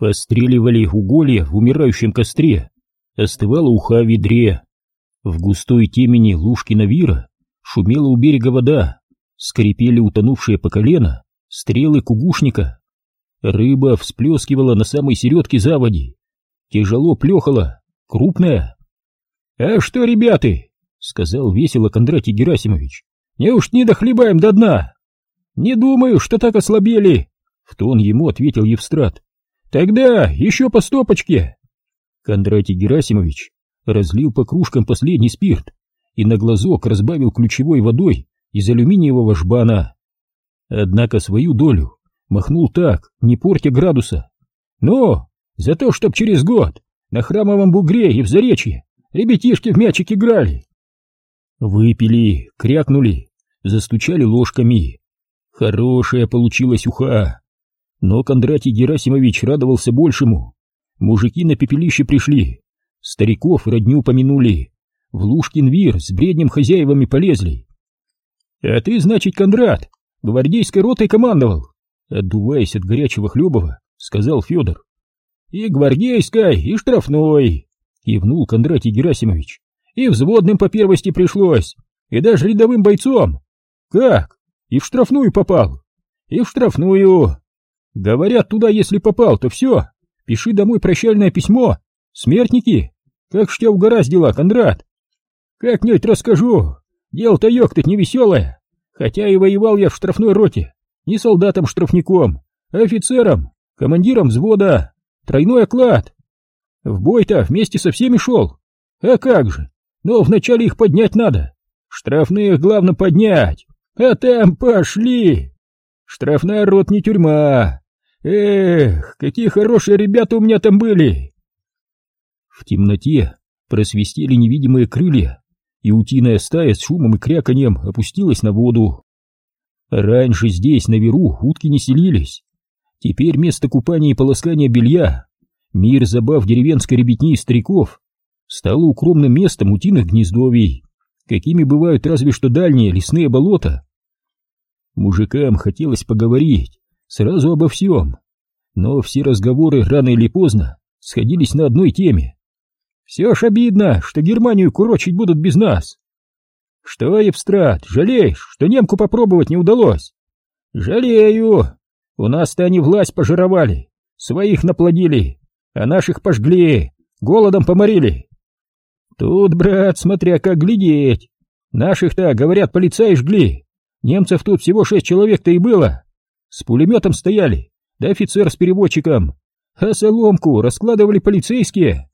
Постреливали уголья в умирающем костре, остывала уха в ведре. В густой темени Лушкина вира шумела у берега вода, скрипели утонувшие по колено стрелы кугушника. Рыба всплескивала на самой середке заводи, тяжело плехала, крупная. — А что, ребята, — сказал весело Кондратий Герасимович, — неуж не дохлебаем до дна? — Не думаю, что так ослабели, — в тон ему ответил Евстрат. — Тогда еще по стопочке. Кондратий Герасимович разлил по кружкам последний спирт и на глазок разбавил ключевой водой из алюминиевого жбана. Однако свою долю махнул так, не портя градуса. «Ну, за то, чтоб через год на храмовом бугре и в Заречье ребятишки в мячик играли!» Выпили, крякнули, застучали ложками. Хорошая получилась уха. Но Кондратий Герасимович радовался большему. Мужики на пепелище пришли, стариков родню помянули, в Лушкин вир с бреднем хозяевами полезли. — А ты, значит, Кондрат, гвардейской ротой командовал? Отдуваясь от горячего хлебова, сказал Федор. — И гвардейской, и штрафной, — кивнул Кондратий Герасимович. — И взводным по первости пришлось, и даже рядовым бойцом. — Как? И в штрафную попал? — И в штрафную. Говорят, туда, если попал, то все, пиши домой прощальное письмо. Смертники? Как ж тебя угораздило, Кондрат? Как-нибудь расскажу. Дело-то ёктать невеселое. Хотя и воевал я в штрафной роте. Не солдатом-штрафником, а офицером, командиром взвода. Тройной оклад. В бой-то вместе со всеми шел. А как же? Но вначале их поднять надо. Штрафных главное поднять. А там пошли. Штрафная рот не тюрьма. Эх, какие хорошие ребята у меня там были. В темноте просвистели невидимые крылья, и утиная стая с шумом и кряканьем опустилась на воду. Раньше здесь, на веру, утки не селились. Теперь место купания и полоскания белья, мир забав деревенской ребятни и стариков, стало укромным местом утиных гнездовий, какими бывают разве что дальние лесные болота. Мужикам хотелось поговорить сразу обо всем, но все разговоры рано или поздно сходились на одной теме. Все ж обидно, что Германию курочить будут без нас. Что, Евстрат, жалеешь, что немку попробовать не удалось? Жалею. У нас-то они власть пожировали, своих наплодили, а наших пожгли, голодом поморили. Тут, брат, смотря как глядеть. Наших-то, говорят, полицаи жгли. Немцев тут всего шесть человек-то и было. С пулеметом стояли, да офицер с переводчиком. А соломку раскладывали полицейские.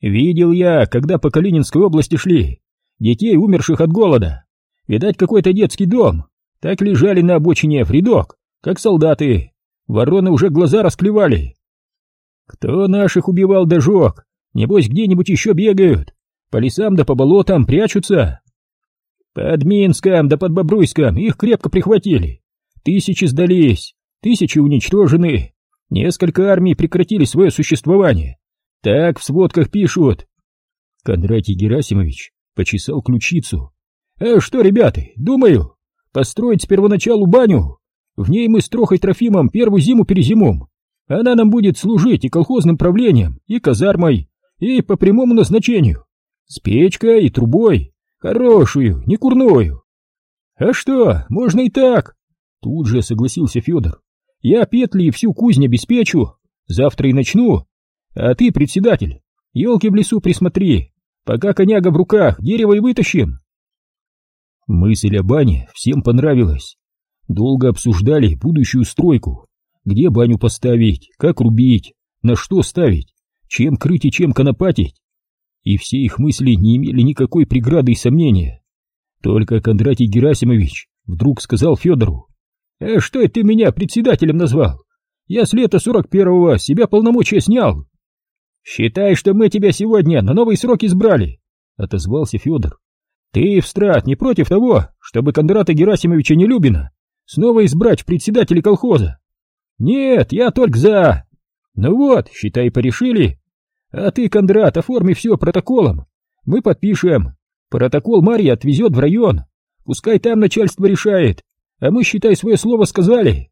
Видел я, когда по Калининской области шли, детей, умерших от голода. Видать, какой-то детский дом. Так лежали на обочине в рядок, как солдаты. Вороны уже глаза расклевали. Кто наших убивал да жег? Небось, где-нибудь еще бегают. По лесам да по болотам прячутся. Под Минском да под Бобруйском их крепко прихватили. Тысячи сдались, тысячи уничтожены. Несколько армий прекратили свое существование. Так в сводках пишут. Кондратий Герасимович почесал ключицу. А что, ребята, думаю, построить с первоначалу баню. В ней мы с Трохой Трофимом первую зиму перезимом. Она нам будет служить и колхозным правлением, и казармой, и по прямому назначению. С печкой и трубой. Хорошую, не курную. А что, можно и так. Тут же согласился Федор. Я петли и всю кузню обеспечу. Завтра и начну. А ты, председатель, елки в лесу присмотри, пока коняга в руках, дерево и вытащим. Мысль о бане всем понравилась. Долго обсуждали будущую стройку, где баню поставить, как рубить, на что ставить, чем крыть и чем конопатить. И все их мысли не имели никакой преграды и сомнения. Только Кондратий Герасимович вдруг сказал Федору, «А что это ты меня председателем назвал? Я с лета сорок первого себя полномочия снял». «Считай, что мы тебя сегодня на новый срок избрали», — отозвался Федор. «Ты, Евстрат, не против того, чтобы Кондрата Герасимовича Нелюбина снова избрать в председателе колхоза?» «Нет, я только за!» «Ну вот, считай, порешили. А ты, Кондрат, оформи все протоколом. Мы подпишем. Протокол Марья отвезет в район. Пускай там начальство решает, а мы, считай, свое слово сказали».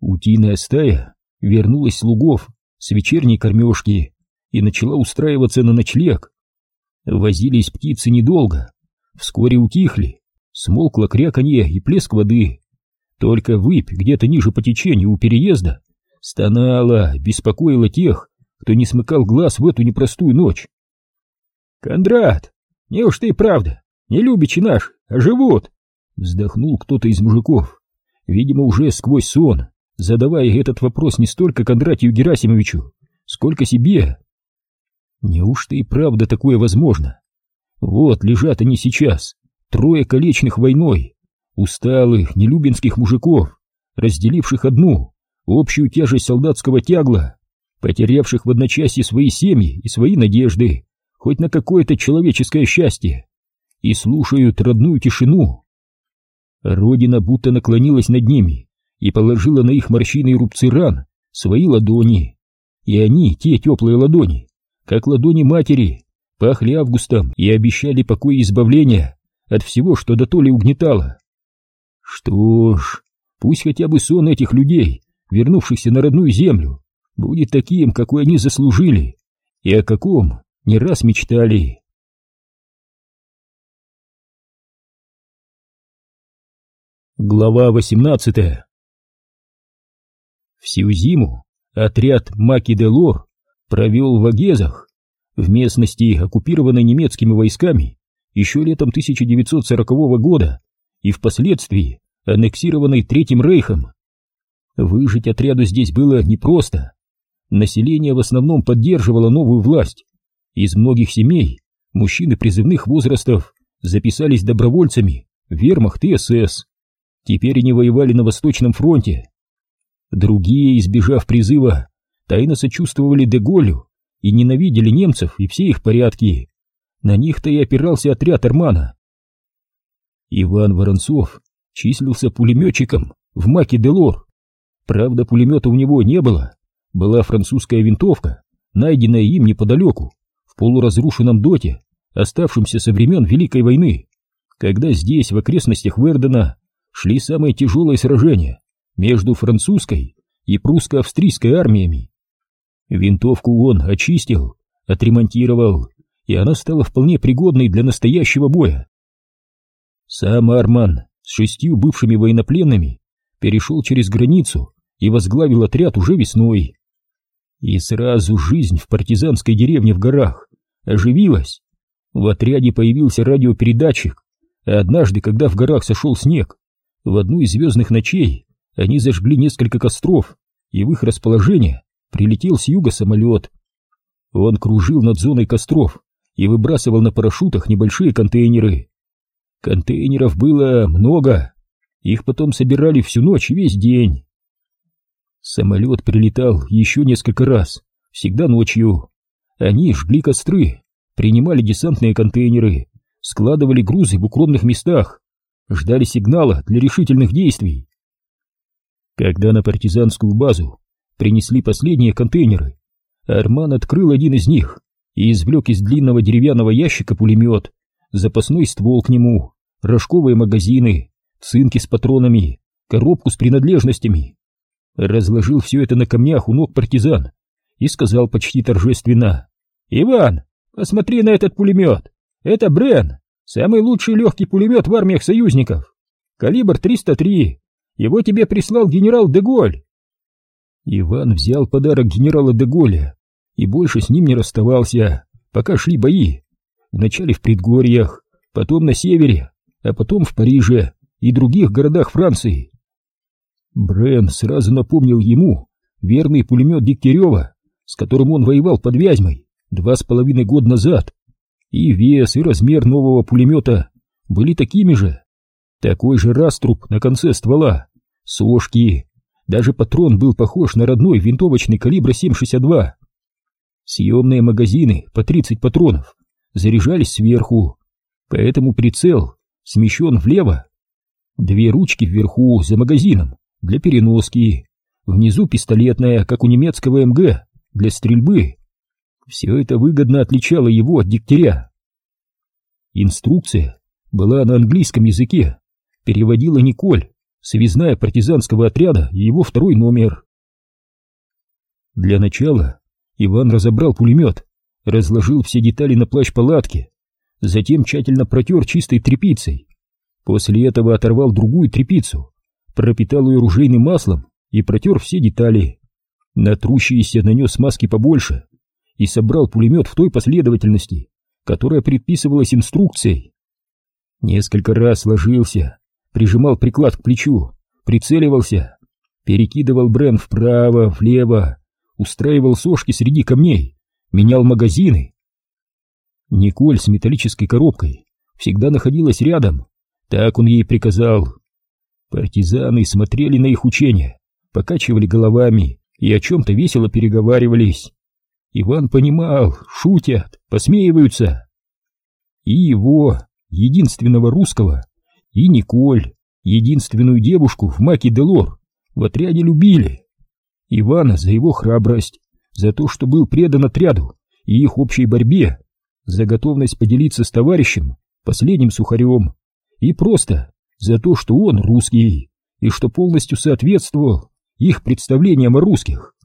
Утиная стая вернулась с лугов с вечерней кормежки и начала устраиваться на ночлег. Возились птицы недолго, вскоре утихли, смолкло кряканье и плеск воды. Только выпь где-то ниже по течению у переезда стонала, беспокоила тех, кто не смыкал глаз в эту непростую ночь. «Кондрат, неужто и правда, не любичи наш, а живут?» Вздохнул кто-то из мужиков, видимо, уже сквозь сон, задавая этот вопрос не столько Кондратию Герасимовичу, сколько себе. Неужто и правда такое возможно? Вот лежат они сейчас, трое колечных войной, усталых, нелюбинских мужиков, разделивших одну, общую тяжесть солдатского тягла, потерявших в одночасье свои семьи и свои надежды, хоть на какое-то человеческое счастье, и слушают родную тишину. Родина будто наклонилась над ними и положила на их морщины и рубцы ран свои ладони, и они, те теплые ладони, как ладони матери, пахли августом и обещали покой и избавление от всего, что до то ли угнетало. Что ж, пусть хотя бы сон этих людей, вернувшихся на родную землю, будет таким, какой они заслужили, и о каком не раз мечтали. Глава 18 Всю зиму отряд Маки-де-Лор провел в Агезах, в местности, оккупированной немецкими войсками еще летом 1940 года и впоследствии аннексированной Третьим Рейхом. Выжить отряду здесь было непросто. Население в основном поддерживало новую власть. Из многих семей мужчины призывных возрастов записались добровольцами в вермахт и СС. Теперь они воевали на Восточном фронте. Другие, избежав призыва, тайно сочувствовали Деголю и ненавидели немцев и все их порядки. На них-то и опирался отряд Армана. Иван Воронцов числился пулеметчиком в Маке-де-Лор. Правда, пулемета у него не было. Была французская винтовка, найденная им неподалеку, в полуразрушенном доте, оставшемся со времен Великой войны, когда здесь, в окрестностях Вердена, шли самые тяжелые сражения между французской и прусско-австрийской армиями. Винтовку он очистил, отремонтировал, и она стала вполне пригодной для настоящего боя. Сам Арман с шестью бывшими военнопленными перешел через границу и возглавил отряд уже весной. И сразу жизнь в партизанской деревне в горах оживилась. В отряде появился радиопередатчик, а однажды, когда в горах сошел снег, в одну из звездных ночей они зажгли несколько костров, и в их расположение прилетел с юга самолет. Он кружил над зоной костров и выбрасывал на парашютах небольшие контейнеры. Контейнеров было много, их потом собирали всю ночь и весь день. Самолет прилетал еще несколько раз, всегда ночью. Они жгли костры, принимали десантные контейнеры, складывали грузы в укромных местах, ждали сигнала для решительных действий. Когда на партизанскую базу принесли последние контейнеры, Арман открыл один из них и извлек из длинного деревянного ящика пулемет, запасной ствол к нему, рожковые магазины, цинки с патронами, коробку с принадлежностями. Разложил все это на камнях у ног партизан и сказал почти торжественно. «Иван, посмотри на этот пулемет! Это Брен, самый лучший легкий пулемет в армиях союзников! Калибр 303! Его тебе прислал генерал Деголь!» Иван взял подарок генерала Деголя и больше с ним не расставался, пока шли бои. Вначале в предгорьях, потом на севере, а потом в Париже и других городах Франции. Брен сразу напомнил ему верный пулемет Дегтярева, с которым он воевал под Вязьмой два с половиной года назад. И вес, и размер нового пулемета были такими же. Такой же раструб на конце ствола, сошки. Даже патрон был похож на родной винтовочный калибра 7,62. Съемные магазины по 30 патронов заряжались сверху, поэтому прицел смещен влево. Две ручки вверху за магазином для переноски, внизу пистолетная, как у немецкого МГ, для стрельбы. Все это выгодно отличало его от дегтяря. Инструкция была на английском языке, переводила Николь, связная партизанского отряда и его второй номер. Для начала Иван разобрал пулемет, разложил все детали на плащ палатки, затем тщательно протер чистой тряпицей. После этого оторвал другую тряпицу, пропитал ее ружейным маслом и протер все детали. На трущиеся нанес маски побольше и собрал пулемет в той последовательности, которая предписывалась инструкцией. Несколько раз ложился, прижимал приклад к плечу, прицеливался, перекидывал Брен вправо, влево, устраивал сошки среди камней, менял магазины. Николь с металлической коробкой всегда находилась рядом, так он ей приказал. Партизаны смотрели на их учения, покачивали головами и о чем-то весело переговаривались. Иван понимал, шутят, посмеиваются. И его, единственного русского, и Николь, единственную девушку в Маке Делор, в отряде любили. Ивана за его храбрость, за то, что был предан отряду и их общей борьбе, за готовность поделиться с товарищем последним сухарем, и просто за то, что он русский, и что полностью соответствовал их представлениям о русских.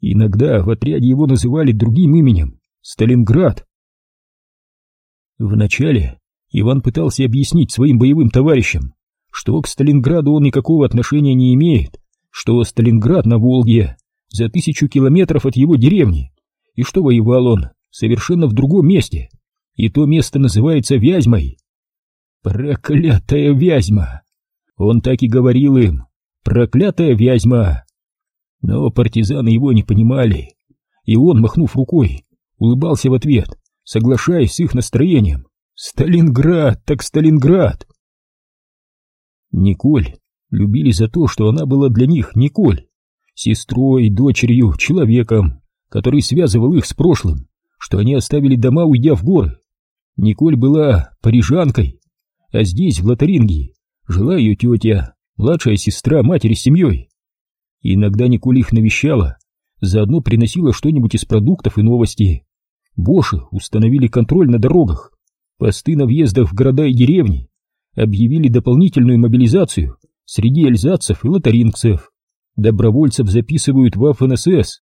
Иногда в отряде его называли другим именем — Сталинград. Вначале Иван пытался объяснить своим боевым товарищам, что к Сталинграду он никакого отношения не имеет, что Сталинград на Волге за тысячу километров от его деревни, и что воевал он совершенно в другом месте, и то место называется Вязьмой. Проклятая Вязьма! Он так и говорил им, проклятая Вязьма! Но партизаны его не понимали, и он, махнув рукой, улыбался в ответ, соглашаясь с их настроением. «Сталинград, так Сталинград!» Николь любили за то, что она была для них Николь, сестрой, дочерью, человеком, который связывал их с прошлым, что они оставили дома, уйдя в горы. Николь была парижанкой, а здесь, в Лотарингии, жила ее тетя, младшая сестра матери с семьей. Иногда Николь их навещала, заодно приносила что-нибудь из продуктов и новости. Боши установили контроль на дорогах, посты на въездах в города и деревни, объявили дополнительную мобилизацию среди эльзацев и лотарингцев. Добровольцев записывают в ФНСС.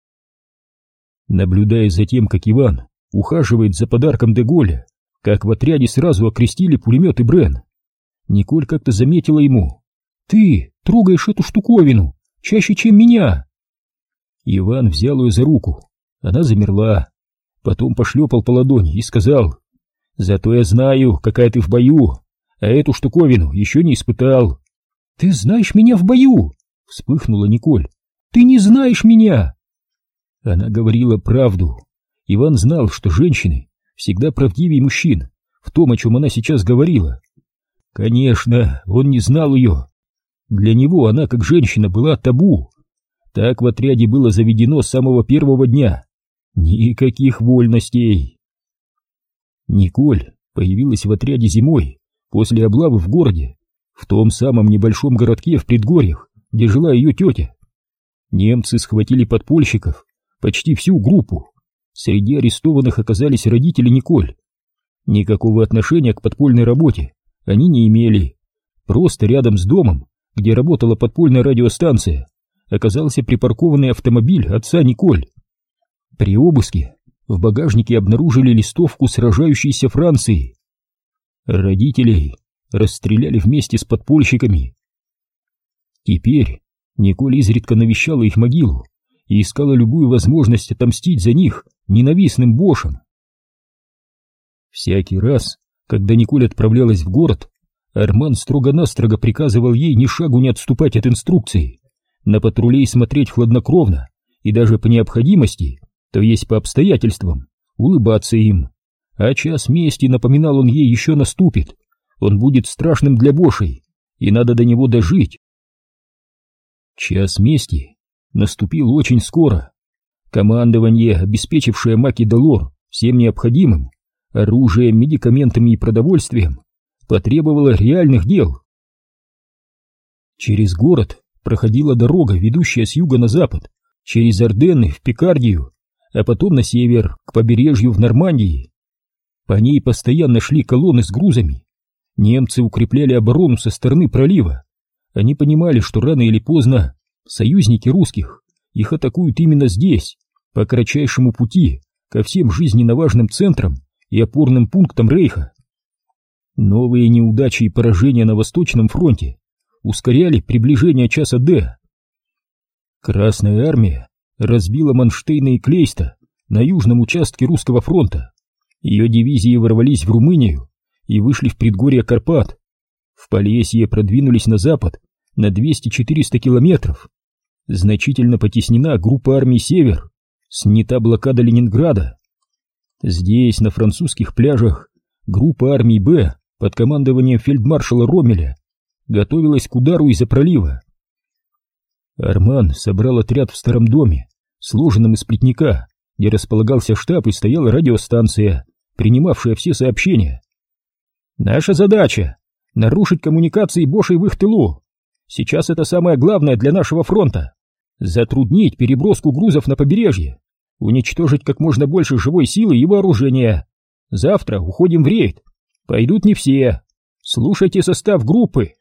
Наблюдая за тем, как Иван ухаживает за подарком Деголя, как в отряде сразу окрестили пулемет и Брен, Николь как-то заметила ему. «Ты трогаешь эту штуковину!» Чаще, чем меня. Иван взял ее за руку. Она замерла. Потом пошлепал по ладони и сказал, «Зато я знаю, какая ты в бою, а эту штуковину еще не испытал». «Ты знаешь меня в бою!» — вспыхнула Николь. «Ты не знаешь меня!» Она говорила правду. Иван знал, что женщины всегда правдивее мужчин в том, о чем она сейчас говорила. Конечно, он не знал ее, для него она, как женщина, была табу. Так в отряде было заведено с самого первого дня. Никаких вольностей. Николь появилась в отряде зимой, после облавы в городе, в том самом небольшом городке в предгорьях, где жила ее тетя. Немцы схватили подпольщиков, почти всю группу. Среди арестованных оказались родители Николь. Никакого отношения к подпольной работе они не имели. Просто рядом с домом где работала подпольная радиостанция, оказался припаркованный автомобиль отца Николь. При обыске в багажнике обнаружили листовку сражающейся Франции. Родителей расстреляли вместе с подпольщиками. Теперь Николь изредка навещала их могилу и искала любую возможность отомстить за них ненавистным Бошем. Всякий раз, когда Николь отправлялась в город, Арман строго-настрого приказывал ей ни шагу не отступать от инструкций, на патрулей смотреть хладнокровно и даже по необходимости, то есть по обстоятельствам, улыбаться им. А час мести, напоминал он ей, еще наступит. Он будет страшным для Бошей, и надо до него дожить. Час мести наступил очень скоро. Командование, обеспечившее Маки Делор всем необходимым, оружием, медикаментами и продовольствием, потребовало реальных дел. Через город проходила дорога, ведущая с юга на запад, через Орденны в Пикардию, а потом на север, к побережью в Нормандии. По ней постоянно шли колонны с грузами. Немцы укрепляли оборону со стороны пролива. Они понимали, что рано или поздно союзники русских их атакуют именно здесь, по кратчайшему пути ко всем жизненно важным центрам и опорным пунктам Рейха. Новые неудачи и поражения на Восточном фронте ускоряли приближение часа Д. Красная армия разбила Манштейна и Клейста на южном участке русского фронта. Ее дивизии ворвались в Румынию и вышли в предгорье Карпат. В Полесье продвинулись на запад на 200-400 километров. Значительно потеснена группа армий «Север», снята блокада Ленинграда. Здесь, на французских пляжах, группа армий «Б» под командованием фельдмаршала Ромеля готовилась к удару из-за пролива. Арман собрал отряд в старом доме, сложенном из плетника, где располагался штаб и стояла радиостанция, принимавшая все сообщения. «Наша задача — нарушить коммуникации Бошей в их тылу. Сейчас это самое главное для нашего фронта. Затруднить переброску грузов на побережье, уничтожить как можно больше живой силы и вооружения. Завтра уходим в рейд. Пойдут не все. Слушайте состав группы.